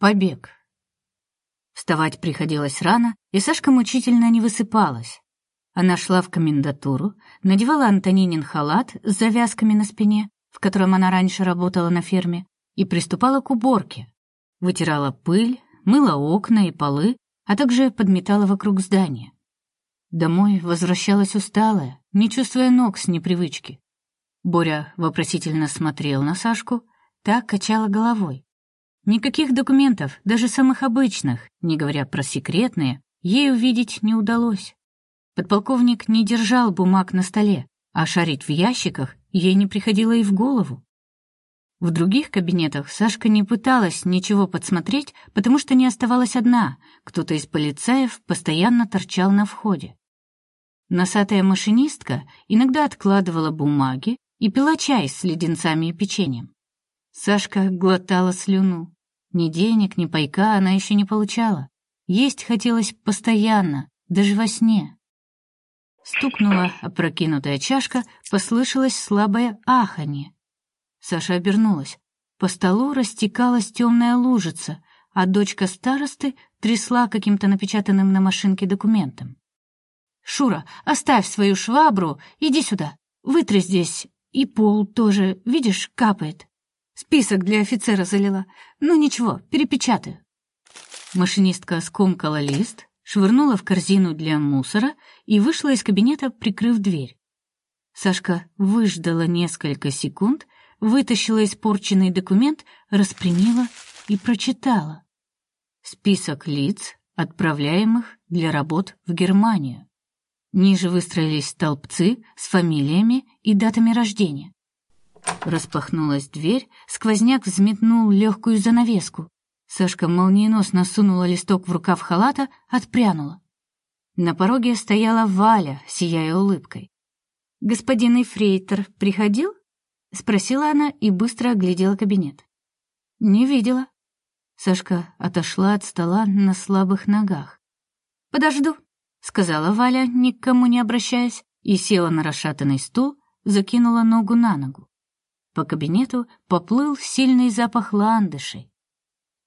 Побег. Вставать приходилось рано, и Сашка мучительно не высыпалась. Она шла в комендатуру, надевала Антонинин халат с завязками на спине, в котором она раньше работала на ферме, и приступала к уборке. Вытирала пыль, мыла окна и полы, а также подметала вокруг здания. Домой возвращалась усталая, не чувствуя ног с непривычки. Боря вопросительно смотрел на Сашку, так качала головой. Никаких документов, даже самых обычных, не говоря про секретные, ей увидеть не удалось. Подполковник не держал бумаг на столе, а шарить в ящиках ей не приходило и в голову. В других кабинетах Сашка не пыталась ничего подсмотреть, потому что не оставалась одна, кто-то из полицаев постоянно торчал на входе. Носатая машинистка иногда откладывала бумаги и пила чай с леденцами и печеньем. Сашка глотала слюну. Ни денег, ни пайка она еще не получала. Есть хотелось постоянно, даже во сне. Стукнула опрокинутая чашка, послышалось слабое аханье. Саша обернулась. По столу растекалась темная лужица, а дочка старосты трясла каким-то напечатанным на машинке документом. «Шура, оставь свою швабру, иди сюда. Вытри здесь. И пол тоже, видишь, капает. Список для офицера залила. Ну ничего, перепечатаю». Машинистка скомкала лист, швырнула в корзину для мусора и вышла из кабинета, прикрыв дверь. Сашка выждала несколько секунд, вытащила испорченный документ, распрямила и прочитала. Список лиц, отправляемых для работ в Германию. Ниже выстроились столбцы с фамилиями и датами рождения. Распахнулась дверь, сквозняк взметнул легкую занавеску. Сашка молниеносно сунула листок в рукав халата, отпрянула. На пороге стояла Валя, сияя улыбкой. «Господин Эфрейтор приходил?» — спросила она и быстро оглядела кабинет. «Не видела». Сашка отошла от стола на слабых ногах. «Подожду», — сказала Валя, никому не обращаясь, и села на расшатанный стул, закинула ногу на ногу. По кабинету поплыл сильный запах ландышей.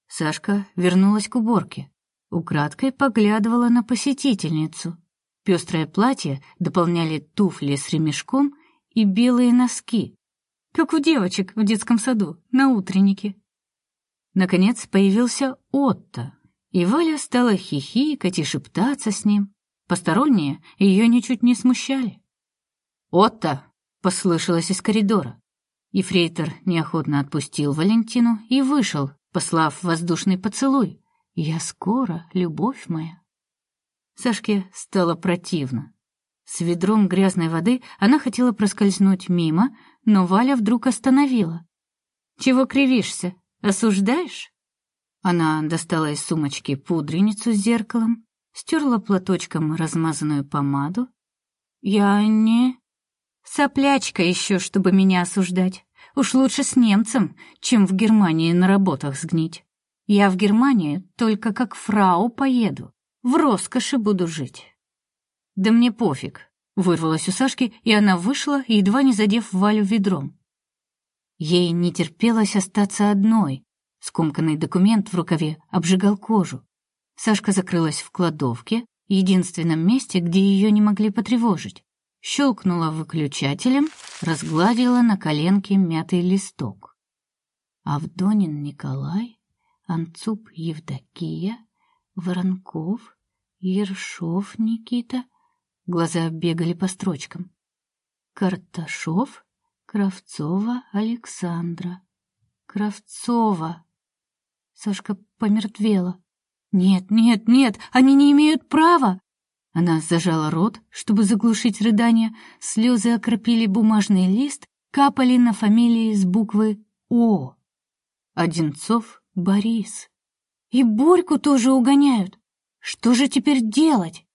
Сашка вернулась к уборке. Украдкой поглядывала на посетительницу. Пестрое платье дополняли туфли с ремешком и белые носки, как у девочек в детском саду на утреннике. Наконец появился Отто, и Валя стала хихикать и шептаться с ним. Посторонние ее ничуть не смущали. «Отто!» — послышалось из коридора. Ефрейтор неохотно отпустил Валентину и вышел, послав воздушный поцелуй. «Я скоро, любовь моя». Сашке стало противно. С ведром грязной воды она хотела проскользнуть мимо, но Валя вдруг остановила. «Чего кривишься? Осуждаешь?» Она достала из сумочки пудреницу с зеркалом, стерла платочком размазанную помаду. «Я не...» «Соплячка еще, чтобы меня осуждать. Уж лучше с немцем, чем в Германии на работах сгнить. Я в Германии только как фрау поеду, в роскоши буду жить». «Да мне пофиг», — вырвалась у Сашки, и она вышла, едва не задев Валю ведром. Ей не терпелось остаться одной. Скомканный документ в рукаве обжигал кожу. Сашка закрылась в кладовке, единственном месте, где ее не могли потревожить. Щелкнула выключателем, разгладила на коленке мятый листок. Авдонин Николай, Анцуп Евдокия, Воронков, Ершов Никита. Глаза бегали по строчкам. Карташов, Кравцова Александра. Кравцова. Сашка помертвела. «Нет, нет, нет, они не имеют права!» Она зажала рот, чтобы заглушить рыдания. Слезы окропили бумажный лист, капали на фамилии с буквы «О». Одинцов Борис. И Борьку тоже угоняют. Что же теперь делать?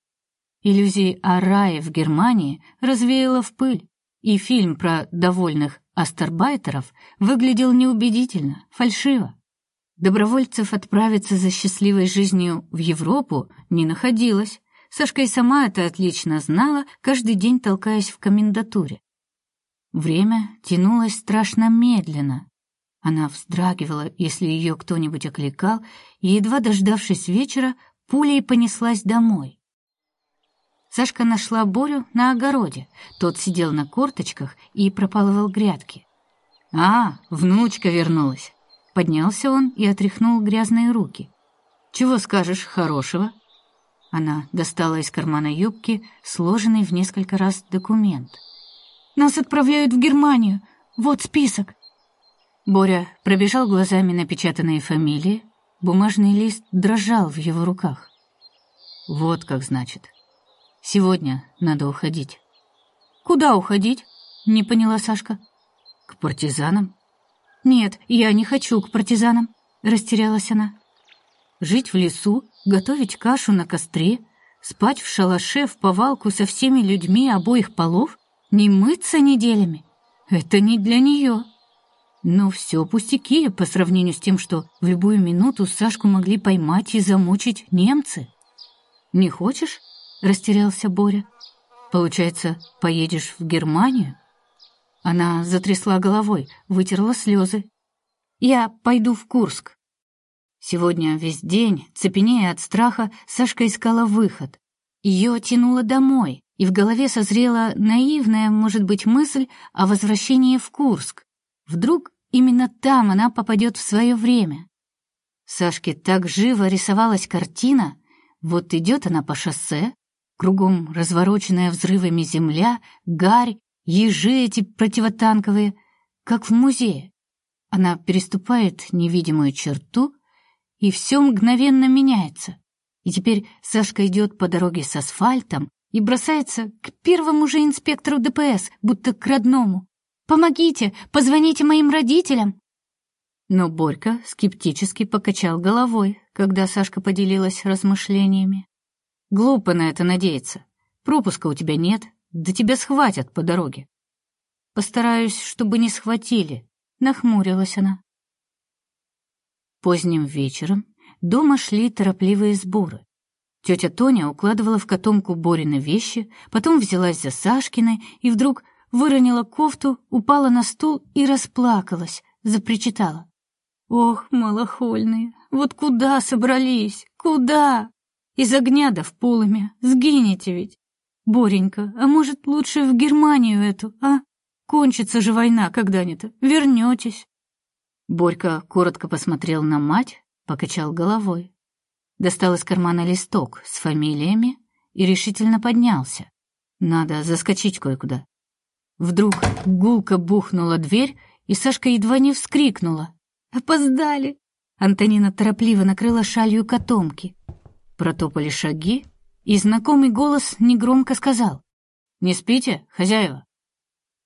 Иллюзии о рае в Германии развеяла в пыль, и фильм про довольных астарбайтеров выглядел неубедительно, фальшиво. Добровольцев отправиться за счастливой жизнью в Европу не находилось. Сашка и сама это отлично знала, каждый день толкаясь в комендатуре. Время тянулось страшно медленно. Она вздрагивала, если ее кто-нибудь окликал, и, едва дождавшись вечера, пулей понеслась домой. Сашка нашла Борю на огороде. Тот сидел на корточках и пропалывал грядки. «А, внучка вернулась!» Поднялся он и отряхнул грязные руки. «Чего скажешь хорошего?» Она достала из кармана юбки сложенный в несколько раз документ. «Нас отправляют в Германию. Вот список». Боря пробежал глазами напечатанные фамилии. Бумажный лист дрожал в его руках. «Вот как значит. Сегодня надо уходить». «Куда уходить?» — не поняла Сашка. «К партизанам». «Нет, я не хочу к партизанам», — растерялась она. «Жить в лесу, готовить кашу на костре, спать в шалаше в повалку со всеми людьми обоих полов, не мыться неделями — это не для нее». Но все пустяки по сравнению с тем, что в любую минуту Сашку могли поймать и замучить немцы. «Не хочешь?» — растерялся Боря. «Получается, поедешь в Германию?» Она затрясла головой, вытерла слезы. «Я пойду в Курск». Сегодня весь день, цепенея от страха, Сашка искала выход. Ее тянуло домой, и в голове созрела наивная, может быть, мысль о возвращении в Курск. Вдруг именно там она попадет в свое время. Сашке так живо рисовалась картина, вот идет она по шоссе, кругом развороченная взрывами земля, гарь, ежи эти противотанковые, как в музее. Она переступает невидимую черту, и все мгновенно меняется. И теперь Сашка идет по дороге с асфальтом и бросается к первому же инспектору ДПС, будто к родному. «Помогите! Позвоните моим родителям!» Но Борька скептически покачал головой, когда Сашка поделилась размышлениями. «Глупо на это надеяться. Пропуска у тебя нет, да тебя схватят по дороге. Постараюсь, чтобы не схватили, нахмурилась она. Поздним вечером дома шли торопливые сборы. Тетя Тоня укладывала в котомку Борины вещи, потом взялась за Сашкины и вдруг выронила кофту, упала на стул и расплакалась, запричитала. «Ох, малохольные, вот куда собрались? Куда? Из огня да в полымя, сгинете ведь. Боренька, а может, лучше в Германию эту, а? Кончится же война когда-нибудь, вернетесь. Борька коротко посмотрел на мать, покачал головой. Достал из кармана листок с фамилиями и решительно поднялся. Надо заскочить кое-куда. Вдруг гулко бухнула дверь, и Сашка едва не вскрикнула. «Опоздали!» Антонина торопливо накрыла шалью котомки. Протопали шаги, и знакомый голос негромко сказал. «Не спите, хозяева?»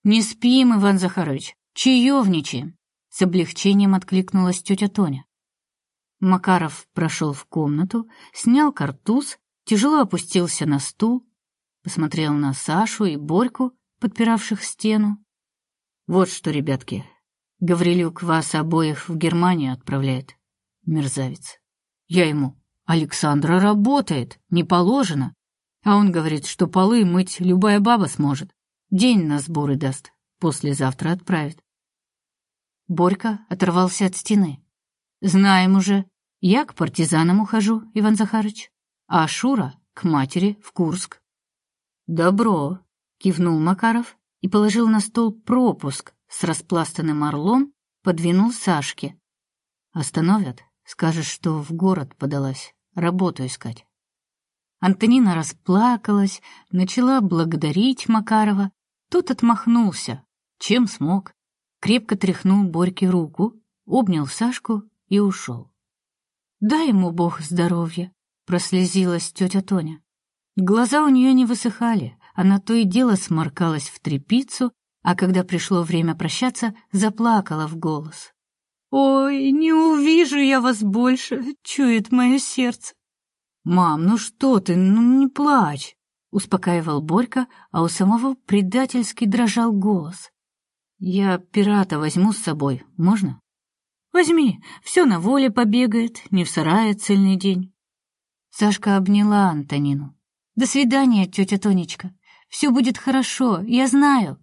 «Не спим, Иван Захарович, чаевничаем!» С облегчением откликнулась тетя Тоня. Макаров прошел в комнату, снял картуз, тяжело опустился на стул, посмотрел на Сашу и Борьку, подпиравших стену. «Вот что, ребятки, Гаврилюк вас обоих в Германию отправляет, мерзавец. Я ему, Александра работает, не положено. А он говорит, что полы мыть любая баба сможет. День на сборы даст, послезавтра отправит. Борька оторвался от стены. Знаем уже. Я к партизанам ухожу, Иван Захарыч, а Шура к матери в Курск. Добро, кивнул Макаров и положил на стол пропуск с распластанным орлом, подвинул Сашке. Остановят, скажешь, что в город подалась работу искать. Антонина расплакалась, начала благодарить Макарова. Тот отмахнулся, чем смог, крепко тряхнул Борьке руку, обнял Сашку и ушел. «Дай ему Бог здоровья», — прослезилась тетя Тоня. Глаза у нее не высыхали, она то и дело сморкалась в трепицу, а когда пришло время прощаться, заплакала в голос. «Ой, не увижу я вас больше», — чует мое сердце. «Мам, ну что ты, ну не плачь», — успокаивал Борька, а у самого предательски дрожал голос. «Я пирата возьму с собой, можно?» «Возьми, все на воле побегает, не в сарае цельный день». Сашка обняла Антонину. «До свидания, тетя Тонечка. Все будет хорошо, я знаю».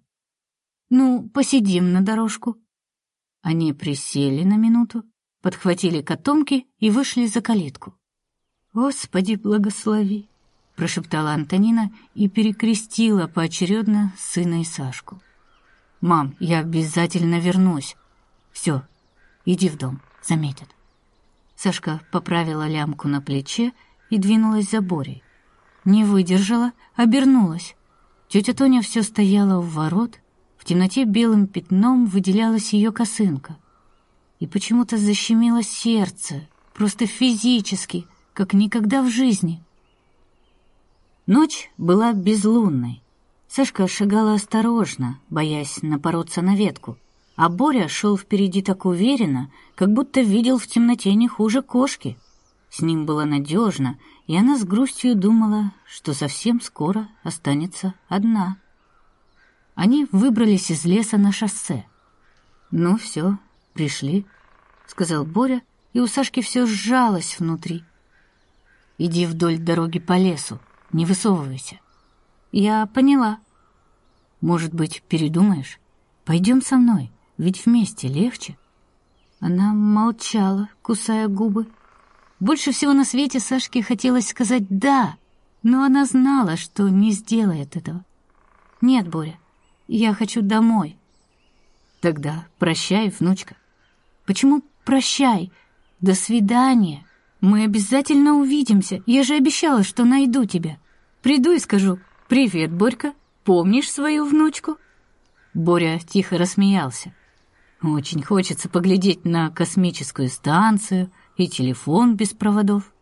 «Ну, посидим на дорожку», Они присели на минуту, подхватили котомки и вышли за калитку. «Господи, благослови!» — прошептала Антонина и перекрестила поочередно сына и Сашку. «Мам, я обязательно вернусь. Все, иди в дом, заметят». Сашка поправила лямку на плече и двинулась за Борей. Не выдержала, обернулась. Тетя Тоня все стояла у ворот, в темноте белым пятном выделялась ее косынка. И почему-то защемило сердце, просто физически, как никогда в жизни. Ночь была безлунной. Сашка шагала осторожно, боясь напороться на ветку, а Боря шел впереди так уверенно, как будто видел в темноте не хуже кошки. С ним было надежно, и она с грустью думала, что совсем скоро останется одна. Они выбрались из леса на шоссе. «Ну все, пришли», — сказал Боря, и у Сашки все сжалось внутри. «Иди вдоль дороги по лесу, не высовывайся». «Я поняла». «Может быть, передумаешь? Пойдем со мной, ведь вместе легче». Она молчала, кусая губы. Больше всего на свете Сашке хотелось сказать «да», но она знала, что не сделает этого. «Нет, Боря, я хочу домой». «Тогда прощай, внучка». «Почему прощай? До свидания. Мы обязательно увидимся. Я же обещала, что найду тебя. Приду и скажу «Привет, Борька, помнишь свою внучку?» Боря тихо рассмеялся. «Очень хочется поглядеть на космическую станцию, и телефон без проводов.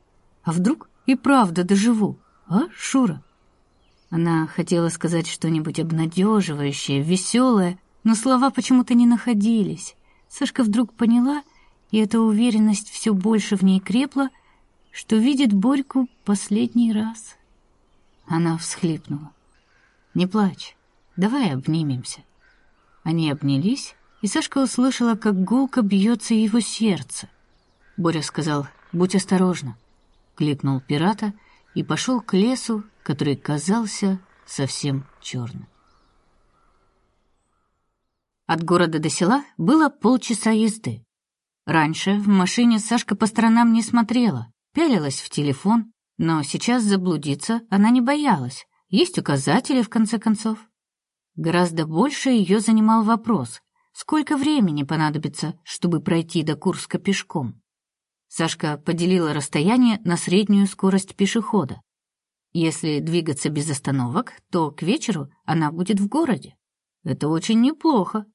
А вдруг и правда доживу, а, Шура? Она хотела сказать что-нибудь обнадеживающее, веселое, но слова почему-то не находились. Сашка вдруг поняла, и эта уверенность все больше в ней крепла, что видит Борьку последний раз. Она всхлипнула. «Не плачь, давай обнимемся». Они обнялись, и Сашка услышала, как гулко бьется его сердце. Боря сказал «Будь осторожна», кликнул пирата и пошел к лесу, который казался совсем черным. От города до села было полчаса езды. Раньше в машине Сашка по сторонам не смотрела, пялилась в телефон, но сейчас заблудиться она не боялась. Есть указатели, в конце концов. Гораздо больше ее занимал вопрос, сколько времени понадобится, чтобы пройти до Курска пешком. Сашка поделила расстояние на среднюю скорость пешехода. Если двигаться без остановок, то к вечеру она будет в городе. Это очень неплохо.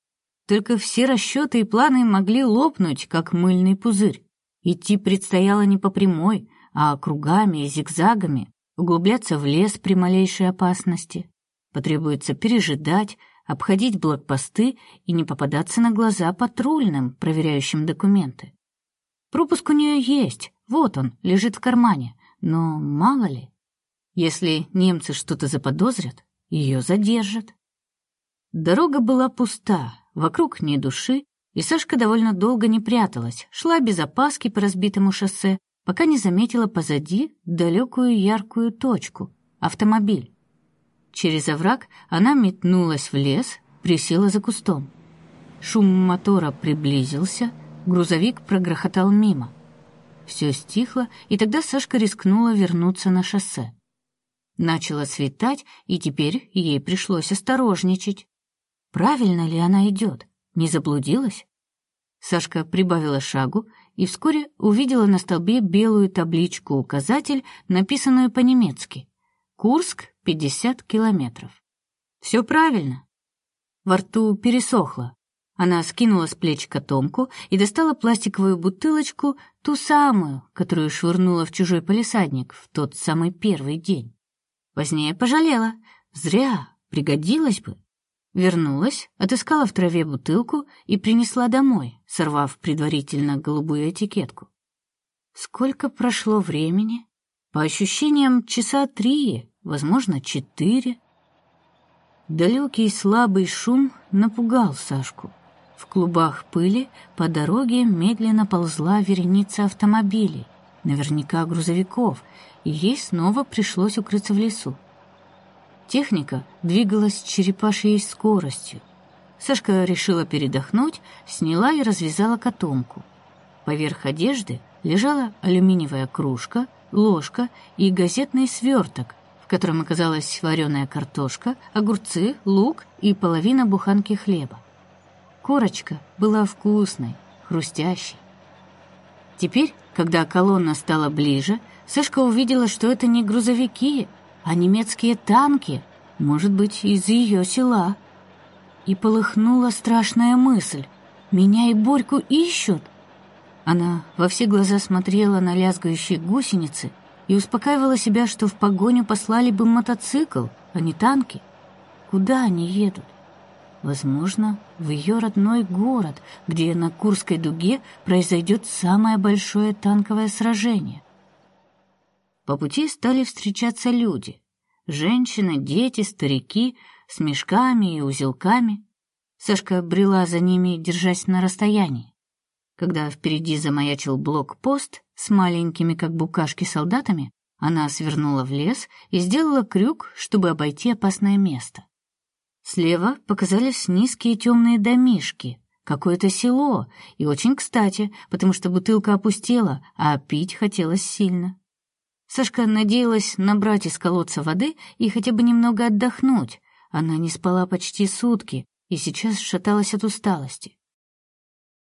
Только все расчеты и планы могли лопнуть, как мыльный пузырь. Идти предстояло не по прямой, а кругами и зигзагами, углубляться в лес при малейшей опасности. Потребуется пережидать, обходить блокпосты и не попадаться на глаза патрульным, проверяющим документы. Пропуск у нее есть, вот он, лежит в кармане, но мало ли. Если немцы что-то заподозрят, ее задержат. Дорога была пуста, вокруг ни души, и Сашка довольно долго не пряталась, шла без опаски по разбитому шоссе, пока не заметила позади далекую яркую точку — автомобиль. Через овраг она метнулась в лес, присела за кустом. Шум мотора приблизился — Грузовик прогрохотал мимо. Все стихло, и тогда Сашка рискнула вернуться на шоссе. Начало светать, и теперь ей пришлось осторожничать. Правильно ли она идет? Не заблудилась? Сашка прибавила шагу и вскоре увидела на столбе белую табличку-указатель, написанную по-немецки. Курск, 50 километров. Все правильно. Во рту пересохло. Она скинула с плеч котомку и достала пластиковую бутылочку, ту самую, которую швырнула в чужой полисадник в тот самый первый день. Позднее пожалела. Зря, пригодилась бы. Вернулась, отыскала в траве бутылку и принесла домой, сорвав предварительно голубую этикетку. Сколько прошло времени? По ощущениям, часа три, возможно, четыре. Далекий слабый шум напугал Сашку. В клубах пыли по дороге медленно ползла вереница автомобилей, наверняка грузовиков, и ей снова пришлось укрыться в лесу. Техника двигалась черепашьей скоростью. Сашка решила передохнуть, сняла и развязала котомку. Поверх одежды лежала алюминиевая кружка, ложка и газетный сверток, в котором оказалась вареная картошка, огурцы, лук и половина буханки хлеба. Корочка была вкусной, хрустящей. Теперь, когда колонна стала ближе, Сашка увидела, что это не грузовики, а немецкие танки, может быть, из ее села. И полыхнула страшная мысль. Меня и Борьку ищут. Она во все глаза смотрела на лязгающие гусеницы и успокаивала себя, что в погоню послали бы мотоцикл, а не танки. Куда они едут? Возможно, в ее родной город, где на Курской дуге произойдет самое большое танковое сражение. По пути стали встречаться люди. Женщины, дети, старики с мешками и узелками. Сашка брела за ними, держась на расстоянии. Когда впереди замаячил блокпост с маленькими, как букашки, солдатами, она свернула в лес и сделала крюк, чтобы обойти опасное место. Слева показались низкие темные домишки, какое-то село, и очень кстати, потому что бутылка опустела, а пить хотелось сильно. Сашка надеялась набрать из колодца воды и хотя бы немного отдохнуть. Она не спала почти сутки и сейчас шаталась от усталости.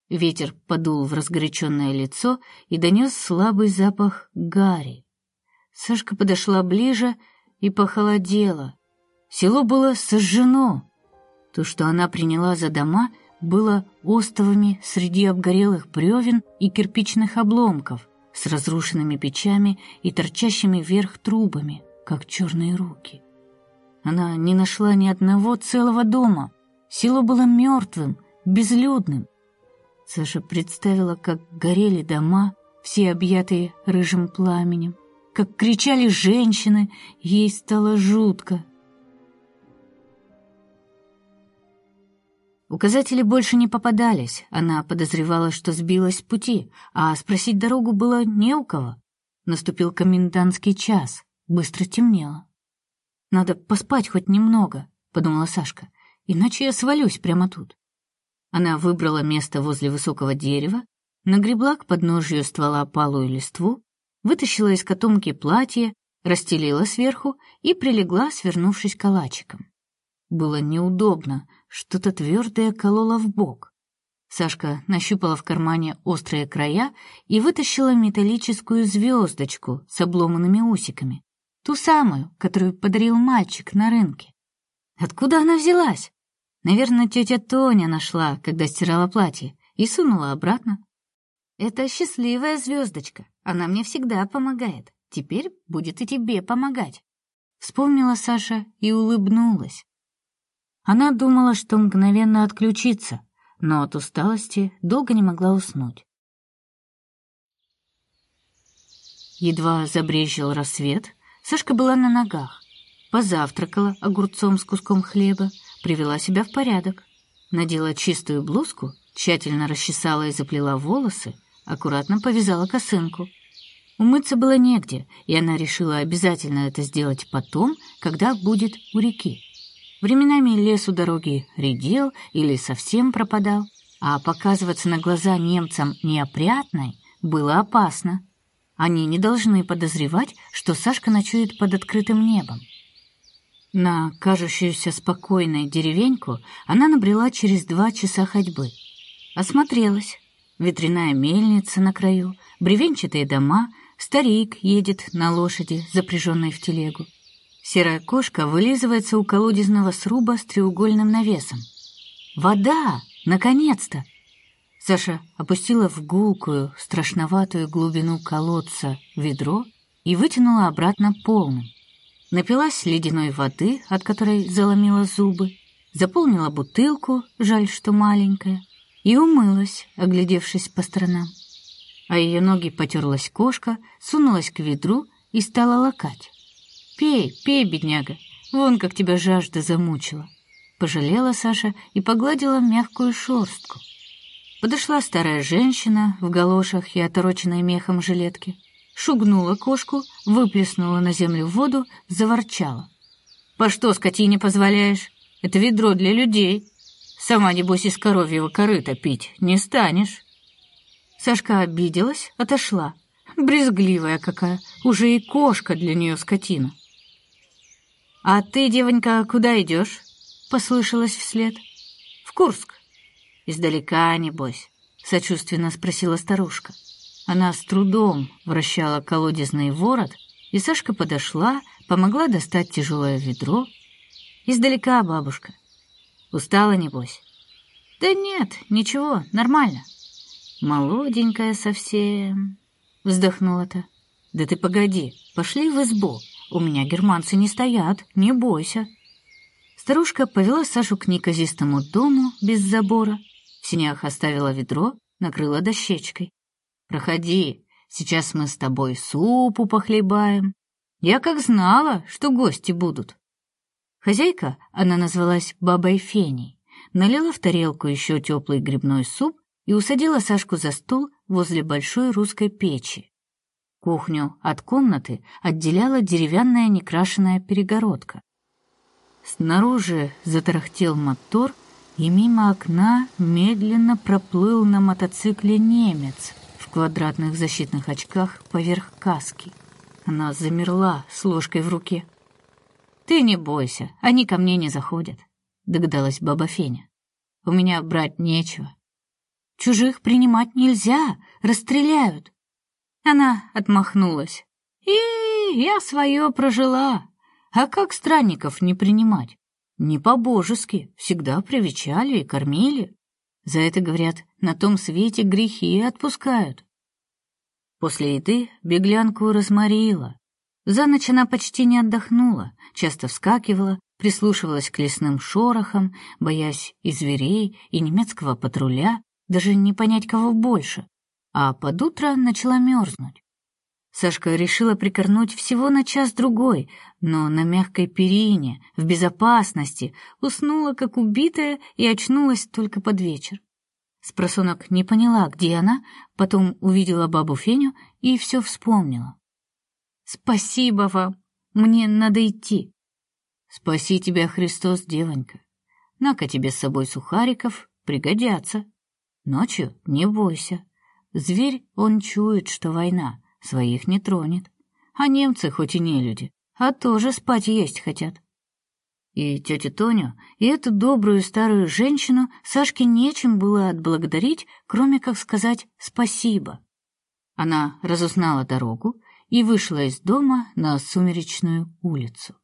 Ветер подул в разгоряченное лицо и донес слабый запах гари. Сашка подошла ближе и похолодела. Село было сожжено. То, что она приняла за дома, было остовами среди обгорелых бревен и кирпичных обломков, с разрушенными печами и торчащими вверх трубами, как черные руки. Она не нашла ни одного целого дома. Село было мертвым, безлюдным. Саша представила, как горели дома, все объятые рыжим пламенем, как кричали женщины, ей стало жутко. Указатели больше не попадались, она подозревала, что сбилась с пути, а спросить дорогу было не у кого. Наступил комендантский час, быстро темнело. «Надо поспать хоть немного», — подумала Сашка, «иначе я свалюсь прямо тут». Она выбрала место возле высокого дерева, нагребла к подножию ствола палую листву, вытащила из котомки платье, расстелила сверху и прилегла, свернувшись калачиком. Было неудобно, что-то твердое кололо в бок. Сашка нащупала в кармане острые края и вытащила металлическую звездочку с обломанными усиками, ту самую, которую подарил мальчик на рынке. Откуда она взялась? Наверное, тетя Тоня нашла, когда стирала платье, и сунула обратно. Это счастливая звездочка, она мне всегда помогает. Теперь будет и тебе помогать. Вспомнила Саша и улыбнулась. Она думала, что мгновенно отключится, но от усталости долго не могла уснуть. Едва забрезжил рассвет, Сашка была на ногах, позавтракала огурцом с куском хлеба, привела себя в порядок, надела чистую блузку, тщательно расчесала и заплела волосы, аккуратно повязала косынку. Умыться было негде, и она решила обязательно это сделать потом, когда будет у реки. Временами лес у дороги редел или совсем пропадал, а показываться на глаза немцам неопрятной было опасно. Они не должны подозревать, что Сашка ночует под открытым небом. На кажущуюся спокойной деревеньку она набрела через два часа ходьбы. Осмотрелась. Ветряная мельница на краю, бревенчатые дома, старик едет на лошади, запряженной в телегу. Серая кошка вылизывается у колодезного сруба с треугольным навесом. «Вода! Наконец-то!» Саша опустила в гулкую, страшноватую глубину колодца ведро и вытянула обратно полным. Напилась ледяной воды, от которой заломила зубы, заполнила бутылку, жаль, что маленькая, и умылась, оглядевшись по сторонам. А ее ноги потерлась кошка, сунулась к ведру и стала лакать. Пей, пей, бедняга, вон как тебя жажда замучила. Пожалела Саша и погладила мягкую шерстку. Подошла старая женщина в галошах и отороченной мехом жилетке, шугнула кошку, выплеснула на землю воду, заворчала. «По что скотине позволяешь? Это ведро для людей!» Сама, небось, из коровьего корыта пить не станешь. Сашка обиделась, отошла. Брезгливая какая, уже и кошка для нее скотина. «А ты, девонька, куда идешь?» — послышалось вслед. «В Курск». «Издалека, небось», — сочувственно спросила старушка. Она с трудом вращала колодезный ворот, и Сашка подошла, помогла достать тяжелое ведро. «Издалека, бабушка». «Устала, небось?» «Да нет, ничего, нормально». Молоденькая совсем, вздохнула-то. Да ты погоди, пошли в избу. У меня германцы не стоят, не бойся. Старушка повела Сашу к неказистому дому без забора, в синях оставила ведро, накрыла дощечкой. Проходи, сейчас мы с тобой супу похлебаем. Я как знала, что гости будут. Хозяйка, она назвалась бабой Феней, налила в тарелку еще теплый грибной суп и усадила Сашку за стол возле большой русской печи. Кухню от комнаты отделяла деревянная некрашенная перегородка. Снаружи затарахтел мотор, и мимо окна медленно проплыл на мотоцикле немец в квадратных защитных очках поверх каски. Она замерла с ложкой в руке. «Ты не бойся, они ко мне не заходят», — догадалась баба Феня. «У меня брать нечего». Чужих принимать нельзя, расстреляют. Она отмахнулась. И я свое прожила. А как странников не принимать? Не по-божески, всегда привечали и кормили. За это, говорят, на том свете грехи отпускают. После еды беглянку разморила. За ночь она почти не отдохнула, часто вскакивала, прислушивалась к лесным шорохам, боясь и зверей, и немецкого патруля, даже не понять, кого больше. А под утро начала мерзнуть. Сашка решила прикорнуть всего на час-другой, но на мягкой перине, в безопасности, уснула как убитая и очнулась только под вечер. Спросонок не поняла, где она, потом увидела бабу Феню и все вспомнила. «Спасибо вам, мне надо идти». «Спаси тебя, Христос, девонька. На-ка тебе с собой сухариков, пригодятся». Ночью не бойся. Зверь, он чует, что война, своих не тронет. А немцы хоть и не люди, а тоже спать есть хотят. И тетю Тоню, и эту добрую старую женщину Сашке нечем было отблагодарить, кроме как сказать спасибо. Она разузнала дорогу и вышла из дома на сумеречную улицу.